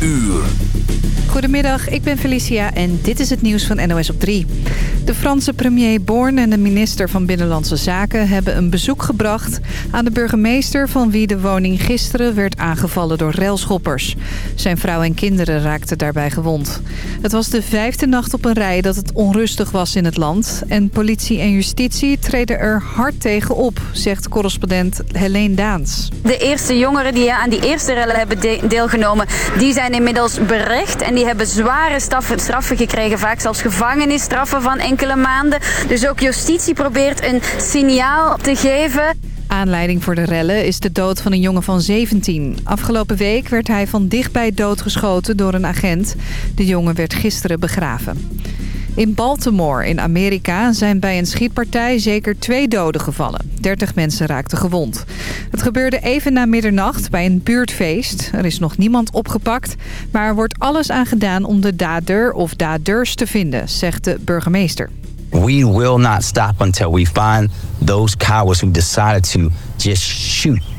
uur. Goedemiddag, ik ben Felicia en dit is het nieuws van NOS op 3. De Franse premier Born en de minister van Binnenlandse Zaken hebben een bezoek gebracht aan de burgemeester van wie de woning gisteren werd aangevallen door railschoppers. Zijn vrouw en kinderen raakten daarbij gewond. Het was de vijfde nacht op een rij dat het onrustig was in het land en politie en justitie treden er hard tegen op, zegt correspondent Helene Daans. De eerste jongeren die aan die eerste rellen hebben deelgenomen, die zijn inmiddels berecht en die hebben zware straffen gekregen, vaak zelfs gevangenisstraffen van enkele maanden. Dus ook justitie probeert een signaal te geven. Aanleiding voor de rellen is de dood van een jongen van 17. Afgelopen week werd hij van dichtbij doodgeschoten door een agent. De jongen werd gisteren begraven. In Baltimore in Amerika zijn bij een schietpartij zeker twee doden gevallen. 30 mensen raakten gewond. Het gebeurde even na middernacht bij een buurtfeest. Er is nog niemand opgepakt, maar er wordt alles aan gedaan om de dader of daders te vinden, zegt de burgemeester. We will not stop until we find those cowards who decided to just shoot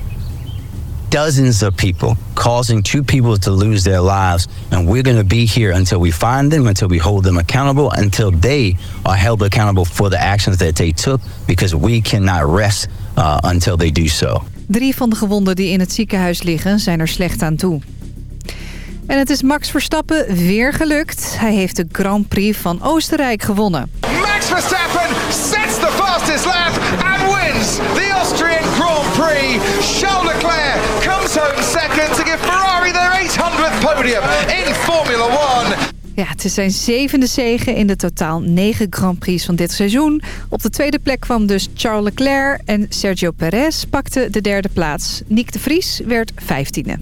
dozens of people, causing two people to lose their lives. And we're going to be here until we find them, until we hold them accountable, until they are held accountable for the actions that they took, because we cannot rest uh, until they do so. Drie van de gewonden die in het ziekenhuis liggen zijn er slecht aan toe. En het is Max Verstappen weer gelukt. Hij heeft de Grand Prix van Oostenrijk gewonnen. Max Verstappen sets the fastest lap and wins the Austrian Grand Prix. Charles Leclerc second to give Ferrari their 800th podium in Formula 1. Ja, het is zijn zevende zege in de totaal negen Grand Prix van dit seizoen. Op de tweede plek kwam dus Charles Leclerc en Sergio Perez pakte de derde plaats. Nick de Vries werd vijftiende.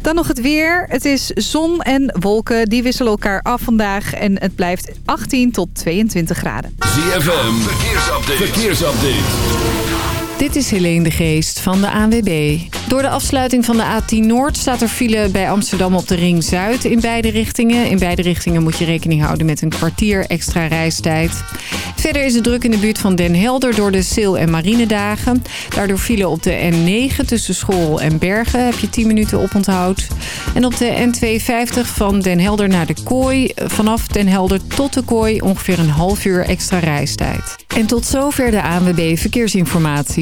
Dan nog het weer. Het is zon en wolken. Die wisselen elkaar af vandaag. En het blijft 18 tot 22 graden. ZFM, verkeersupdate. verkeersupdate. Dit is Helene de Geest van de ANWB. Door de afsluiting van de A10 Noord staat er file bij Amsterdam op de Ring Zuid in beide richtingen. In beide richtingen moet je rekening houden met een kwartier extra reistijd. Verder is het druk in de buurt van Den Helder door de Sil- en Marinedagen. Daardoor file op de N9 tussen School en Bergen heb je 10 minuten oponthoud. En op de N250 van Den Helder naar de Kooi. Vanaf Den Helder tot de Kooi ongeveer een half uur extra reistijd. En tot zover de ANWB Verkeersinformatie.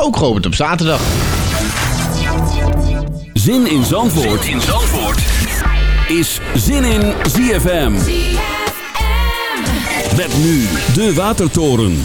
ook geopend op zaterdag. Zin in Zandvoort, zin in Zandvoort. is Zin in ZFM. Met nu de Watertoren.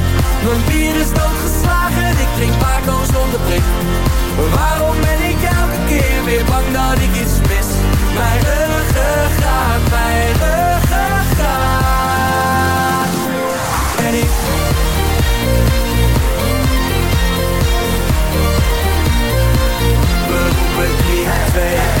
Mijn bier is doodgeslagen Ik drink Paco zonder Waarom ben ik elke keer weer bang dat ik iets mis? Mijn ruggengraat, mijn ruggengraat. En ik We roepen 3, 2,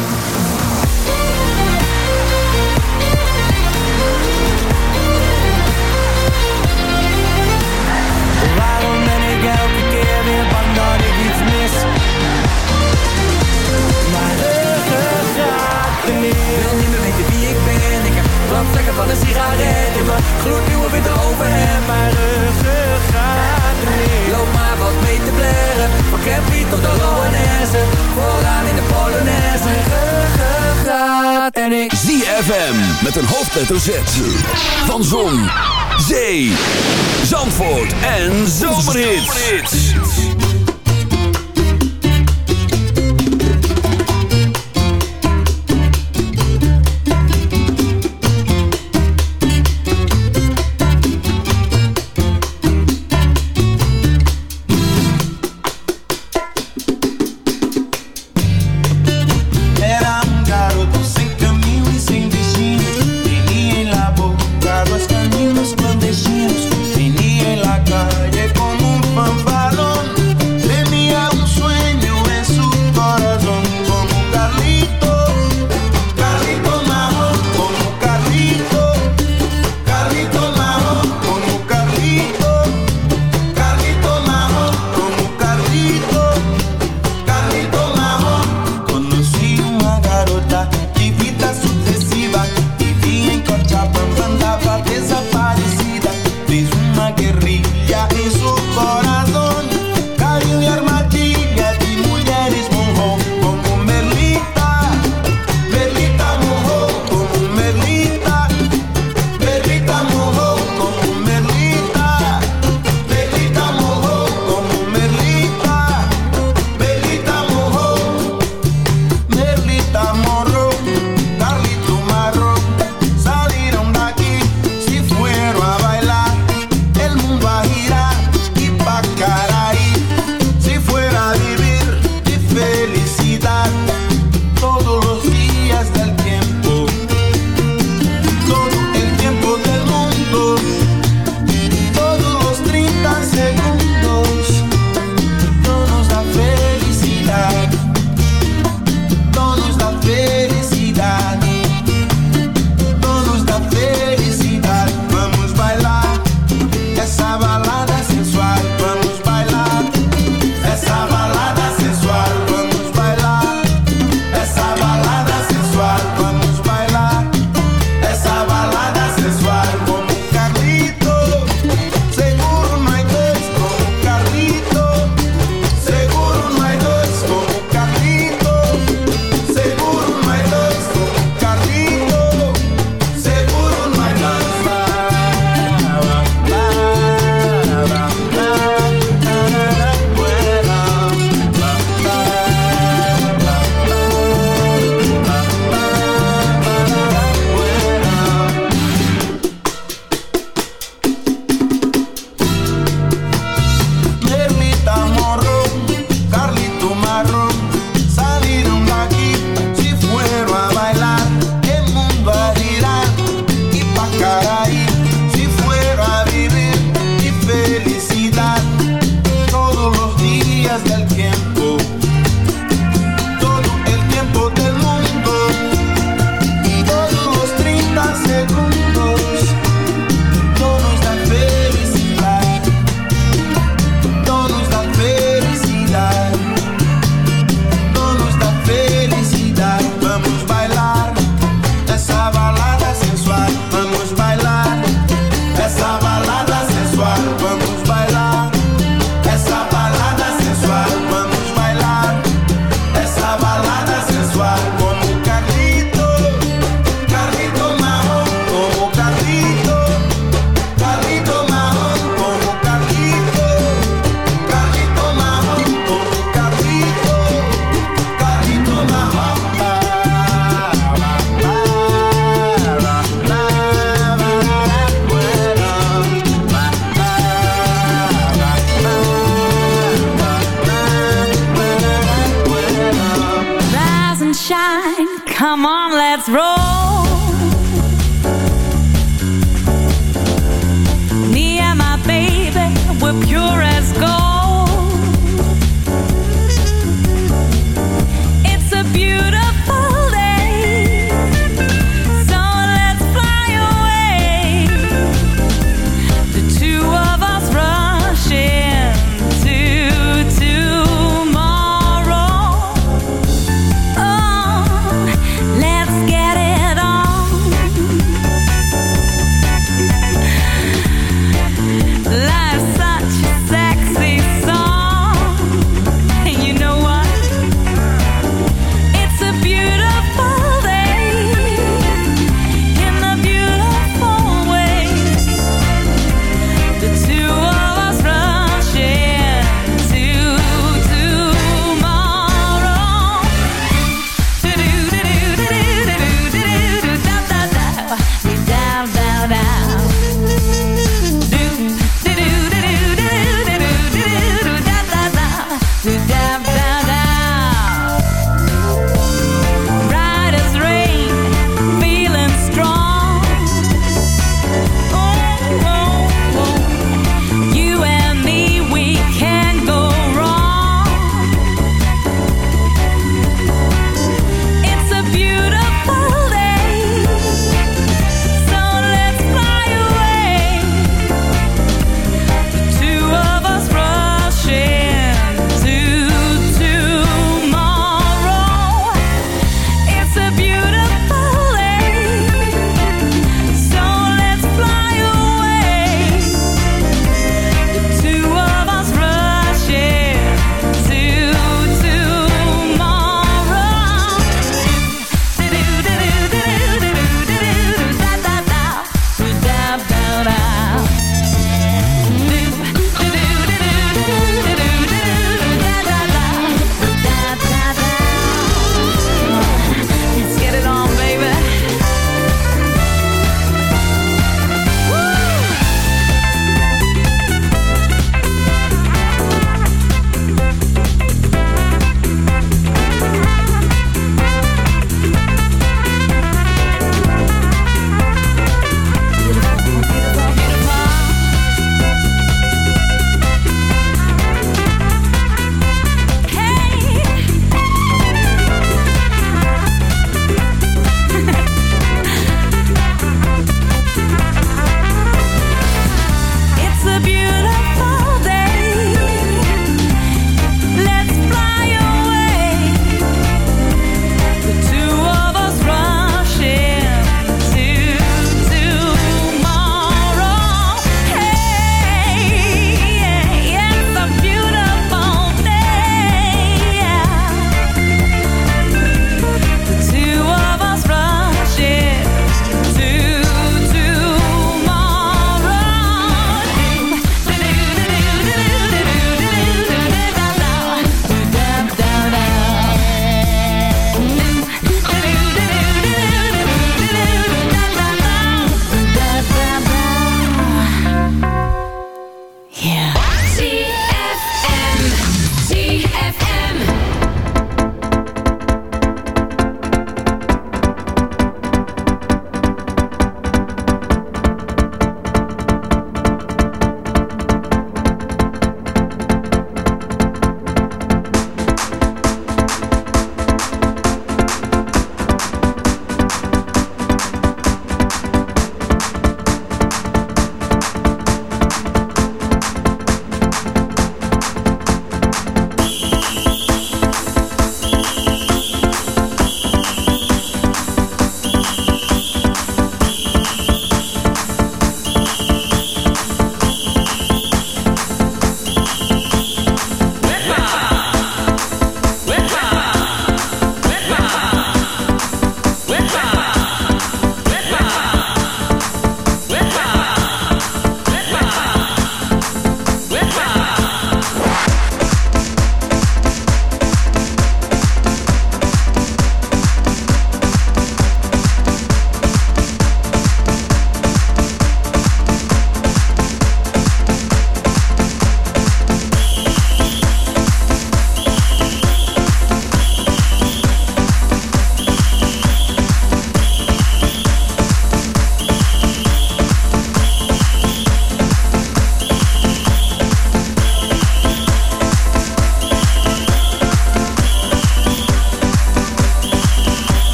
van een sigaret In mijn gloednieuwe witte overhemd. Mijn remix Loop maar wat mee te blaren. Van Campy tot de Loanesse Vooraan in de Polonaise. Ruggengraat en ik ZFM met een hoofdletter Z. Van Zon, Zee, Zandvoort en Zomerhits.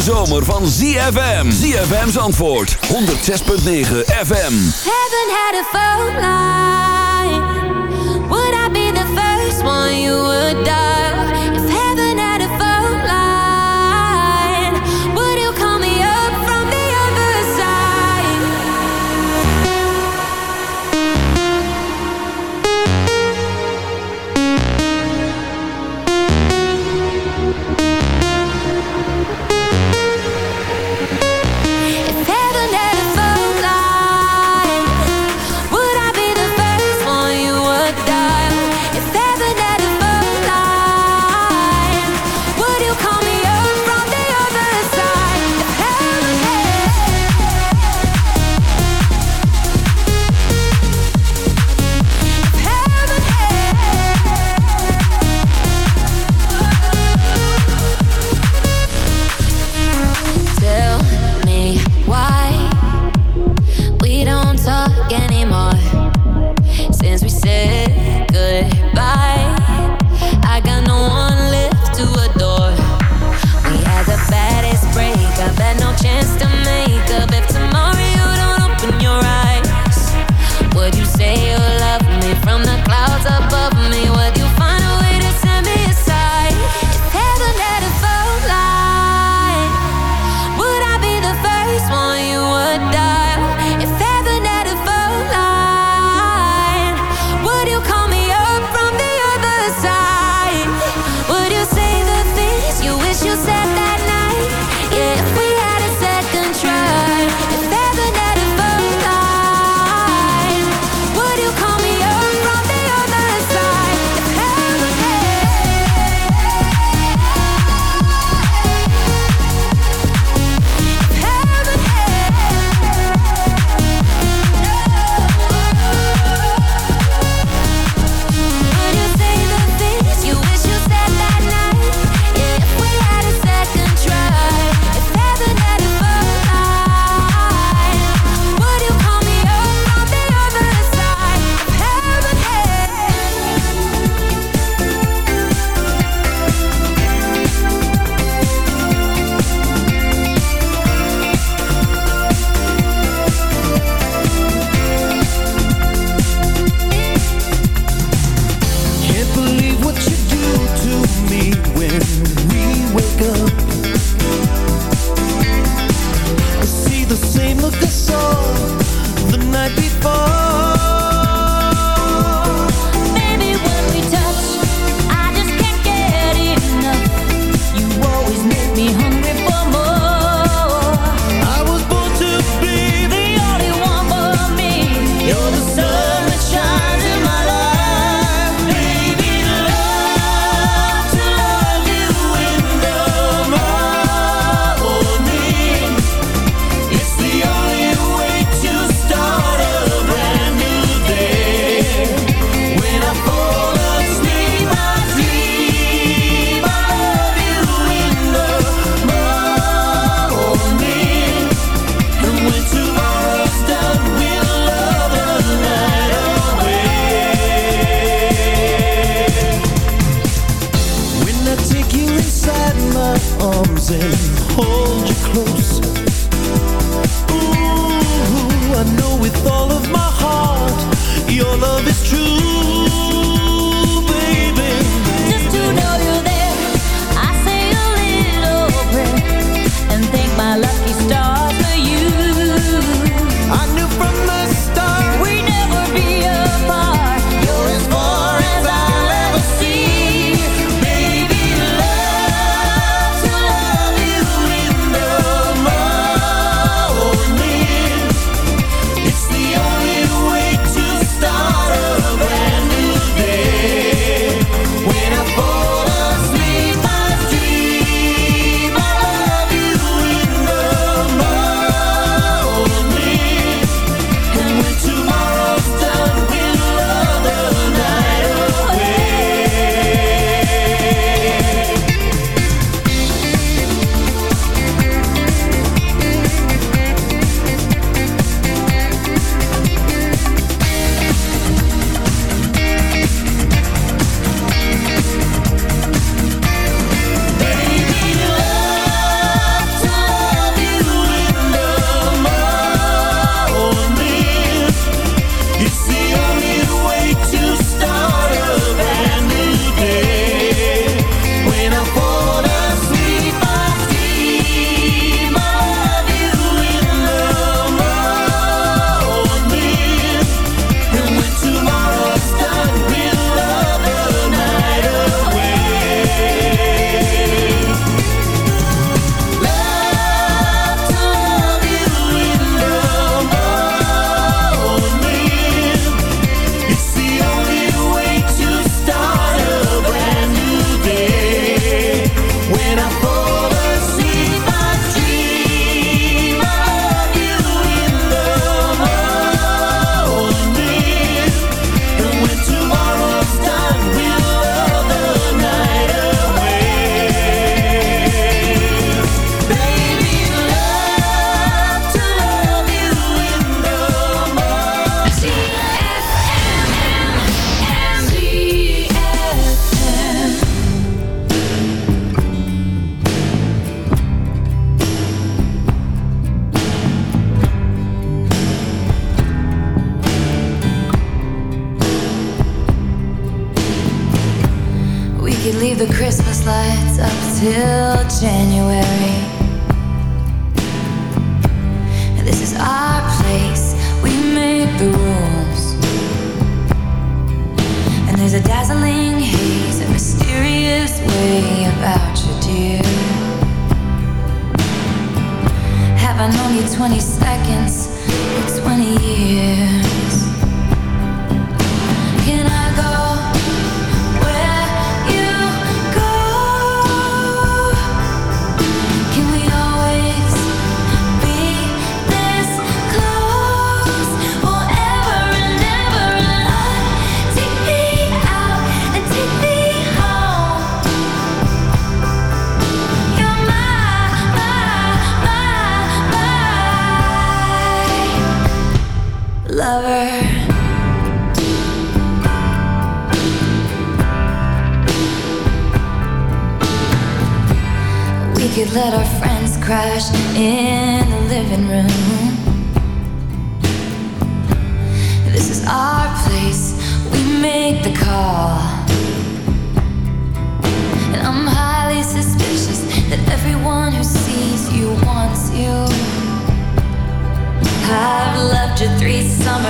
hete zomer van ZFM. ZFM's antwoord 106.9 FM. Heaven had a phone line. Would I be the first one you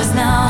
us now.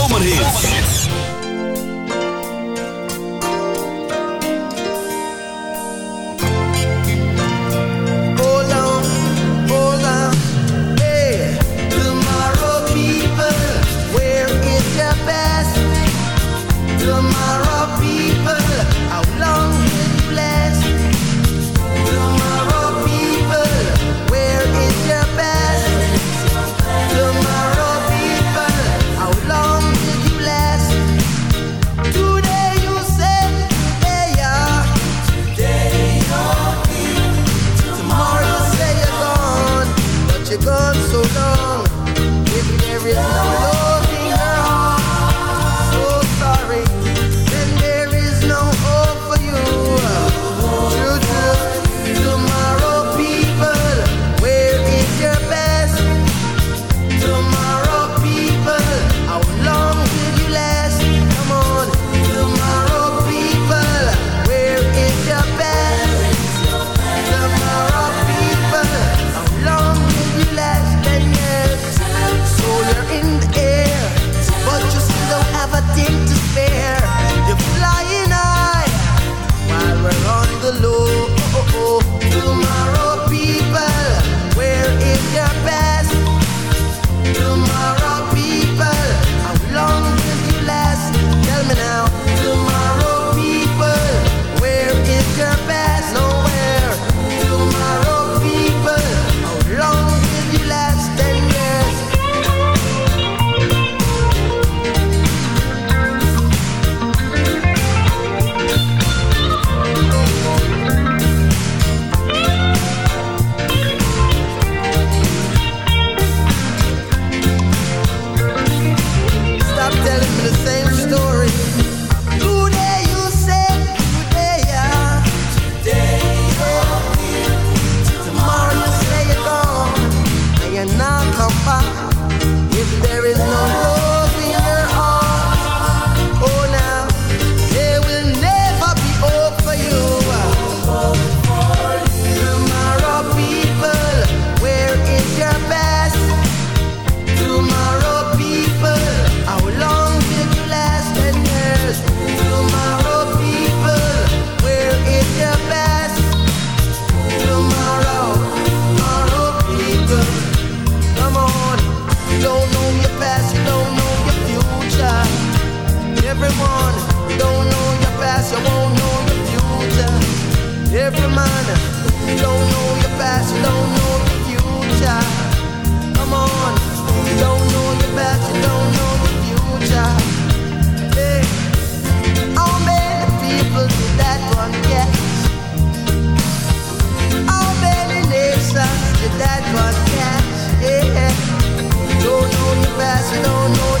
every miner. You don't know your past, you don't know the future. Come on, you don't know your past, you don't know the future. Hey, how many people did that one guess. How many nations did that one catch? Yeah, you don't know your past, you don't know.